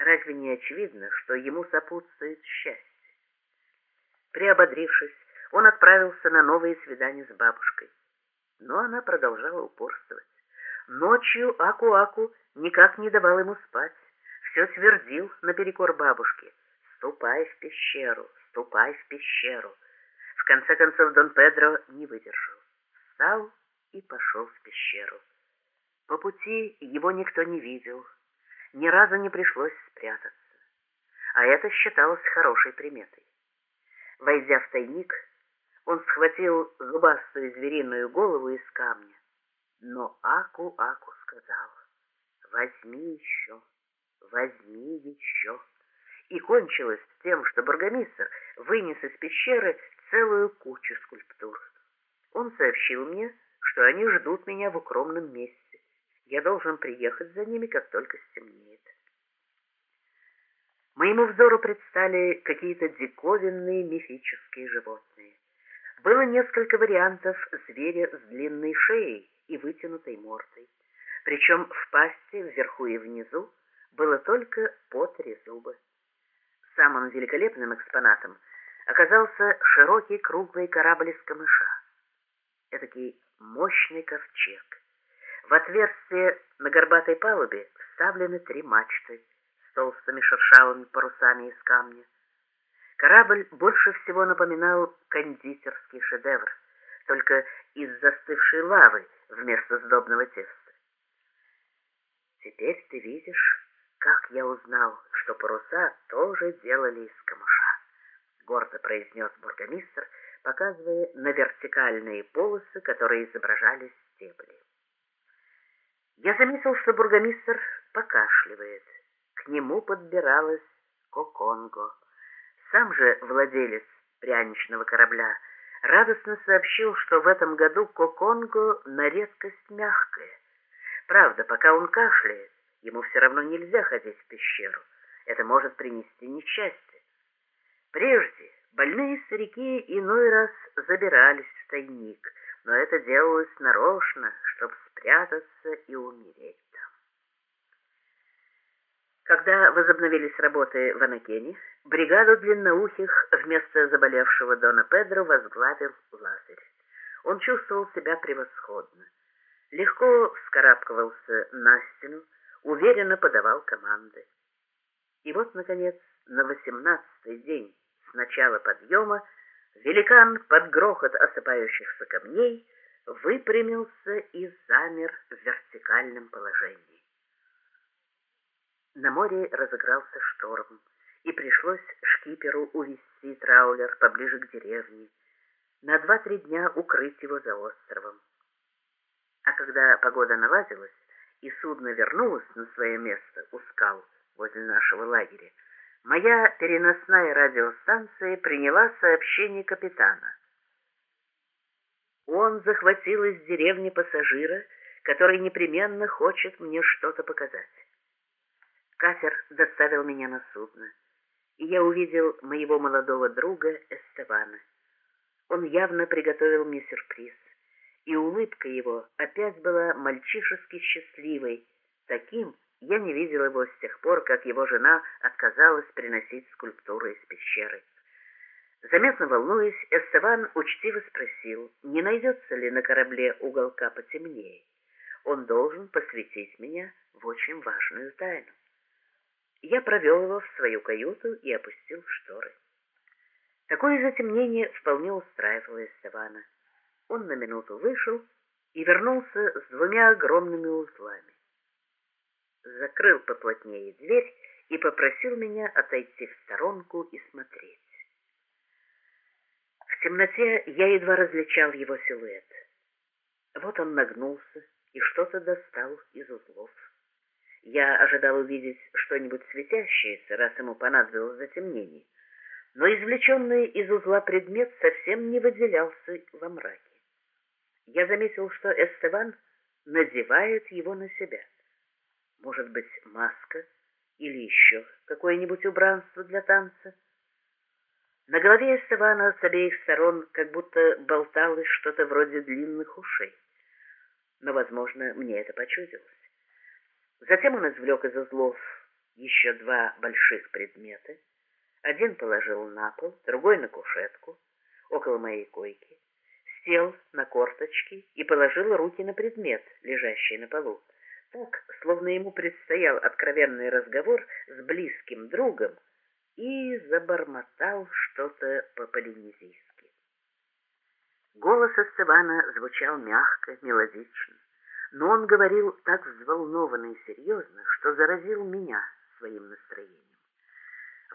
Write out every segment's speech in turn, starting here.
Разве не очевидно, что ему сопутствует счастье? Приободрившись, он отправился на новые свидания с бабушкой. Но она продолжала упорствовать. Ночью Аку-Аку никак не давал ему спать, все твердил наперекор бабушке. «Ступай в пещеру, ступай в пещеру». В конце концов Дон Педро не выдержал. Встал и пошел в пещеру. По пути его никто не видел, ни разу не пришлось спрятаться. А это считалось хорошей приметой. Войдя в тайник, он схватил зубастую звериную голову из камня. Но Аку-Аку сказал, возьми еще, возьми еще. И кончилось тем, что бургомистр вынес из пещеры целую кучу скульптур. Он сообщил мне, что они ждут меня в укромном месте. Я должен приехать за ними, как только стемнеет. Моему взору предстали какие-то диковинные мифические животные. Было несколько вариантов зверя с длинной шеей и вытянутой мордой. Причем в пасти, вверху и внизу, было только по три зуба. Самым великолепным экспонатом оказался широкий круглый корабль из камыша. Этакий мощный ковчег. В отверстие на горбатой палубе вставлены три мачты с толстыми шершавыми парусами из камня. Корабль больше всего напоминал кондитерский шедевр, только из застывшей лавы вместо сдобного теста. Теперь ты видишь, как я узнал, что паруса тоже делали из камыша, гордо произнес бургомистр, показывая на вертикальные полосы, которые изображали стебли. Я заметил, что бургомистр покашливает. К нему подбиралась Коконго. Сам же владелец пряничного корабля радостно сообщил, что в этом году Коконго на редкость мягкое. Правда, пока он кашляет, ему все равно нельзя ходить в пещеру. Это может принести несчастье. Прежде больные старики иной раз забирались в тайник, но это делалось нарочно, чтобы спрятаться и умереть. Когда возобновились работы в Анакене, бригаду длинноухих вместо заболевшего Дона Педро возглавил Лазарь. Он чувствовал себя превосходно. Легко вскарабкивался на стену, уверенно подавал команды. И вот, наконец, на восемнадцатый день с начала подъема великан под грохот осыпающихся камней выпрямился и замер в вертикальном положении. На море разыгрался шторм, и пришлось шкиперу увести траулер поближе к деревне, на два-три дня укрыть его за островом. А когда погода наладилась, и судно вернулось на свое место у скал возле нашего лагеря, моя переносная радиостанция приняла сообщение капитана. Он захватил из деревни пассажира, который непременно хочет мне что-то показать. Катер доставил меня на судно, и я увидел моего молодого друга Эстебана. Он явно приготовил мне сюрприз, и улыбка его опять была мальчишески счастливой. Таким я не видел его с тех пор, как его жена отказалась приносить скульптуры из пещеры. Заметно волнуясь, Эстебан учтиво спросил, не найдется ли на корабле уголка потемнее. Он должен посвятить меня в очень важную тайну. Я провел его в свою каюту и опустил шторы. Такое затемнение вполне устраивало Эстебана. Он на минуту вышел и вернулся с двумя огромными узлами. Закрыл поплотнее дверь и попросил меня отойти в сторонку и смотреть. В темноте я едва различал его силуэт. Вот он нагнулся и что-то достал из узлов. Я ожидал увидеть что-нибудь светящееся, раз ему понадобилось затемнение, но извлеченный из узла предмет совсем не выделялся во мраке. Я заметил, что Эстеван надевает его на себя. Может быть, маска или еще какое-нибудь убранство для танца? На голове Эстевана с обеих сторон как будто болталось что-то вроде длинных ушей. Но, возможно, мне это почудилось. Затем он извлек из узлов еще два больших предмета. Один положил на пол, другой на кушетку, около моей койки. Сел на корточки и положил руки на предмет, лежащий на полу. Так, словно ему предстоял откровенный разговор с близким другом, и забормотал что-то по-полинезийски. Голос Эстебана звучал мягко, мелодично, но он говорил так взволнованно и серьезно, что заразил меня своим настроением.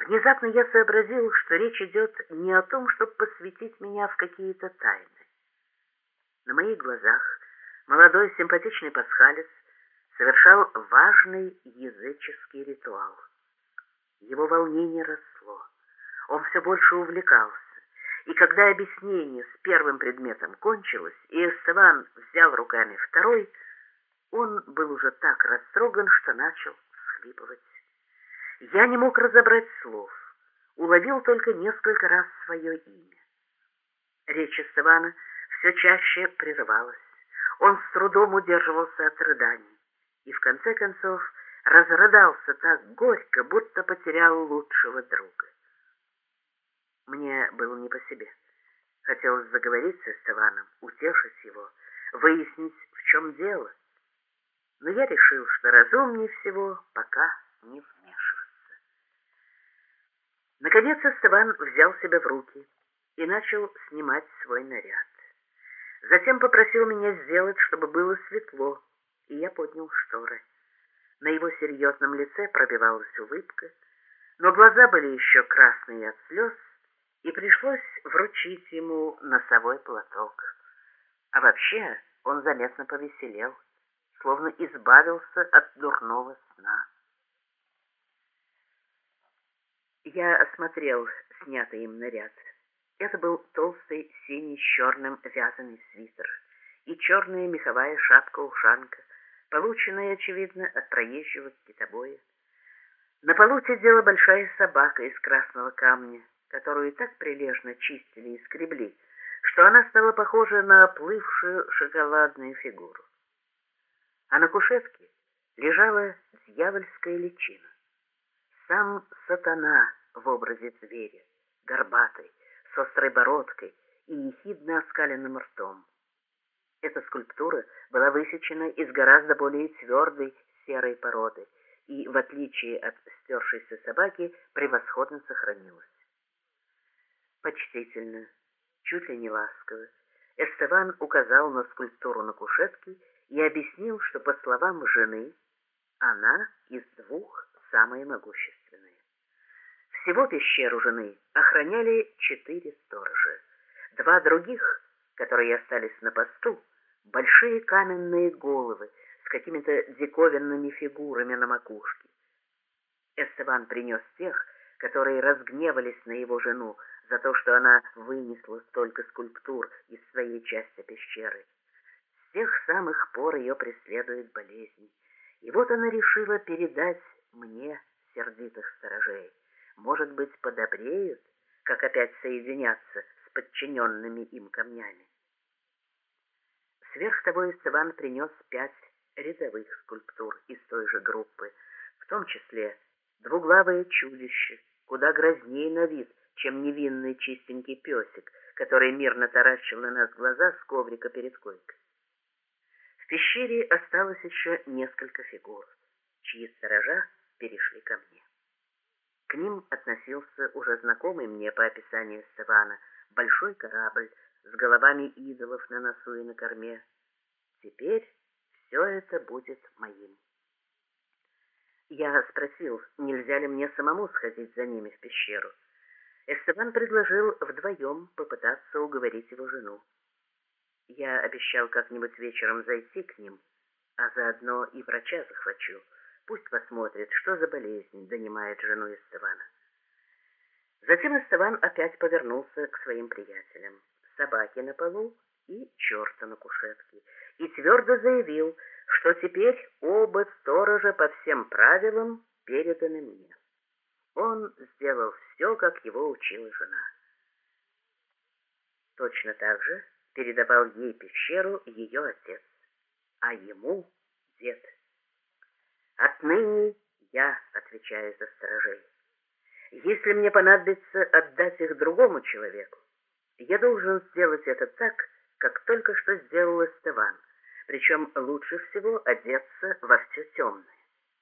Внезапно я сообразил, что речь идет не о том, чтобы посвятить меня в какие-то тайны. На моих глазах молодой симпатичный пасхалец совершал важный языческий ритуал. Его волнение росло, он все больше увлекался, и когда объяснение с первым предметом кончилось, и Эстеван взял руками второй, он был уже так растроган, что начал всхлипывать. Я не мог разобрать слов, уловил только несколько раз свое имя. Речь Эстевана все чаще прерывалась. Он с трудом удерживался от рыданий и в конце концов разрыдался так горько, будто потерял лучшего друга. Мне было не по себе. Хотелось заговорить с Эстеваном, утешить его, выяснить, в чем дело. Но я решил, что разумнее всего пока не вмешиваться. Наконец Эстеван взял себя в руки и начал снимать свой наряд. Затем попросил меня сделать, чтобы было светло, и я поднял шторы. На его серьезном лице пробивалась улыбка, но глаза были еще красные от слез, и пришлось вручить ему носовой платок. А вообще он заметно повеселел, словно избавился от дурного сна. Я осмотрел снятый им наряд. Это был толстый синий с черным вязаный свитер и черная меховая шапка-ушанка, полученная, очевидно, от проезжего китобоя. На полу сидела большая собака из красного камня, которую так прилежно чистили и скребли, что она стала похожа на оплывшую шоколадную фигуру. А на кушетке лежала дьявольская личина. Сам сатана в образе зверя, горбатый, с острой бородкой и ехидно оскаленным ртом. Эта скульптура была высечена из гораздо более твердой серой породы и, в отличие от стершейся собаки, превосходно сохранилась. Почтительно, чуть ли не ласково, Эстеван указал на скульптуру на кушетке и объяснил, что, по словам жены, она из двух самая могущественная. Всего пещеру жены охраняли четыре сторожа. Два других, которые остались на посту, большие каменные головы с какими-то диковинными фигурами на макушке. Эстебан принес тех, которые разгневались на его жену за то, что она вынесла столько скульптур из своей части пещеры. С тех самых пор ее преследует болезнь. И вот она решила передать мне сердитых сторожей может быть, подобреют, как опять соединяться с подчиненными им камнями. Сверх того Иван принес пять рядовых скульптур из той же группы, в том числе двуглавое чудище, куда грознее на вид, чем невинный чистенький песик, который мирно таращил на нас глаза с коврика перед койкой. В пещере осталось еще несколько фигур, чьи сторожа перешли ко мне. К ним относился уже знакомый мне по описанию Стефана большой корабль с головами идолов на носу и на корме. Теперь все это будет моим. Я спросил, нельзя ли мне самому сходить за ними в пещеру. Эстебан предложил вдвоем попытаться уговорить его жену. Я обещал как-нибудь вечером зайти к ним, а заодно и врача захвачу. Пусть посмотрит, что за болезнь донимает жену Эстевана. Затем Эстеван опять повернулся к своим приятелям. Собаке на полу и черта на кушетке. И твердо заявил, что теперь оба сторожа по всем правилам переданы мне. Он сделал все, как его учила жена. Точно так же передавал ей пещеру ее отец, а ему дед. Отныне Я отвечаю за сторожей. Если мне понадобится отдать их другому человеку, я должен сделать это так, как только что сделал Эстеван, причем лучше всего одеться во все темное.